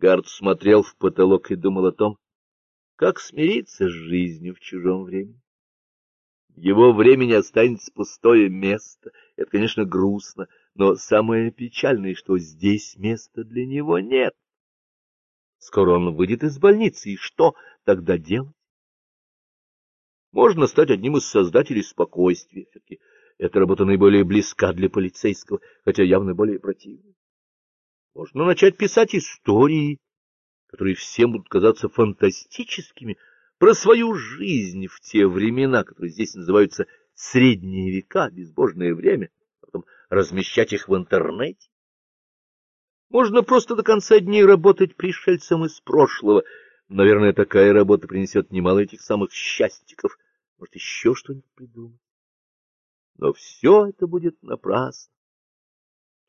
Гард смотрел в потолок и думал о том, как смириться с жизнью в чужом времени. В его времени останется пустое место. Это, конечно, грустно, но самое печальное, что здесь места для него нет. Скоро он выйдет из больницы, и что тогда делать? Можно стать одним из создателей спокойствия. Все-таки эта работа наиболее близка для полицейского, хотя явно более противная. Можно начать писать истории, которые всем будут казаться фантастическими, про свою жизнь в те времена, которые здесь называются средние века, безбожное время, а потом размещать их в интернете. Можно просто до конца дней работать пришельцем из прошлого. Наверное, такая работа принесет немало этих самых счастьиков. Может, еще что-нибудь придумать. Но все это будет напрасно.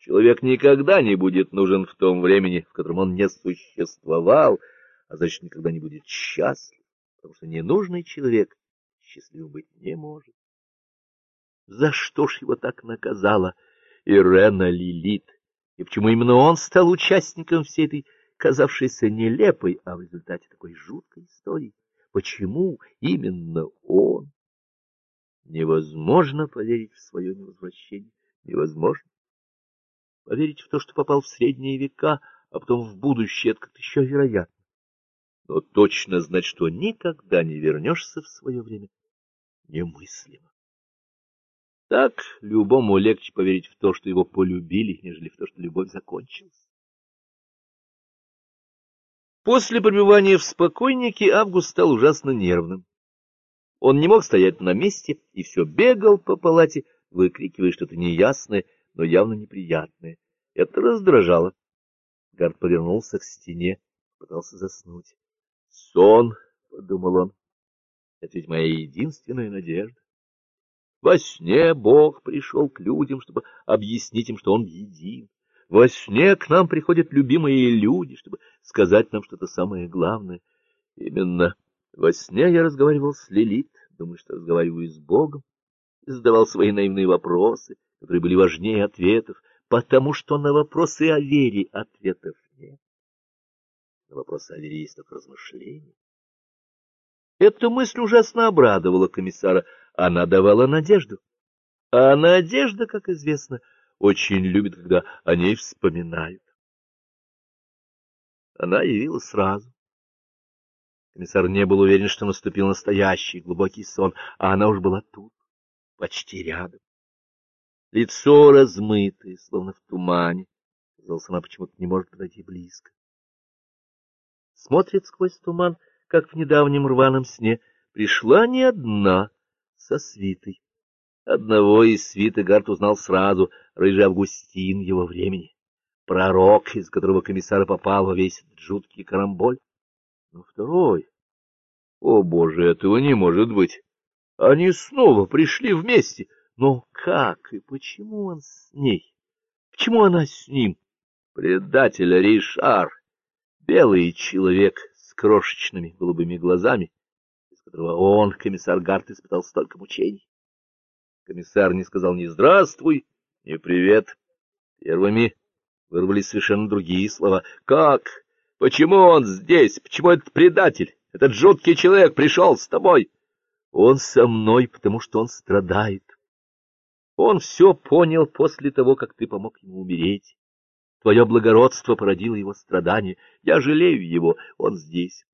Человек никогда не будет нужен в том времени, в котором он не существовал, а значит, никогда не будет счастлив, потому что ненужный человек счастливым быть не может. За что ж его так наказала Ирена Лилит? И почему именно он стал участником всей этой казавшейся нелепой, а в результате такой жуткой истории? Почему именно он? Невозможно поверить в свое невозвращение. Невозможно. Поверить в то, что попал в средние века, а потом в будущее, это как-то еще вероятно. Но точно знать, что никогда не вернешься в свое время, немыслимо. Так любому легче поверить в то, что его полюбили, нежели в то, что любовь закончилась. После пребывания в спокойнике Август стал ужасно нервным. Он не мог стоять на месте и все бегал по палате, выкрикивая что-то неясное, но явно неприятное. Это раздражало. Гард повернулся к стене, пытался заснуть. «Сон», — подумал он, — «это ведь моя единственная надежда. Во сне Бог пришел к людям, чтобы объяснить им, что Он един. Во сне к нам приходят любимые люди, чтобы сказать нам что-то самое главное. Именно во сне я разговаривал с Лилит, думаю, что разговариваю с Богом, задавал свои наивные вопросы, которые были важнее ответов, потому что на вопросы о вере ответов нет. На вопросы о вере есть только размышления. Эта мысль ужасно обрадовала комиссара, она давала надежду. А надежда, как известно, очень любит, когда о ней вспоминают. Она явилась сразу. Комиссар не был уверен, что наступил настоящий глубокий сон, а она уж была тут, почти рядом. Лицо размытое, словно в тумане. Казалось, она почему-то не может подойти близко. Смотрит сквозь туман, как в недавнем рваном сне. Пришла не одна, со свитой. Одного из свиты Гарт узнал сразу, рыжий Августин его времени. Пророк, из которого комиссар попал во весь жуткий карамболь. Но второй... О, боже, этого не может быть! Они снова пришли вместе — но как и почему он с ней? Почему она с ним? Предатель Ришар, белый человек с крошечными голубыми глазами, из которого он, комиссар Гарт, испытал столько мучений. Комиссар не сказал ни «здравствуй», ни «привет». Первыми вырвались совершенно другие слова. «Как? Почему он здесь? Почему этот предатель, этот жуткий человек пришел с тобой?» «Он со мной, потому что он страдает». Он все понял после того, как ты помог ему умереть. Твое благородство породило его страдания. Я жалею его, он здесь.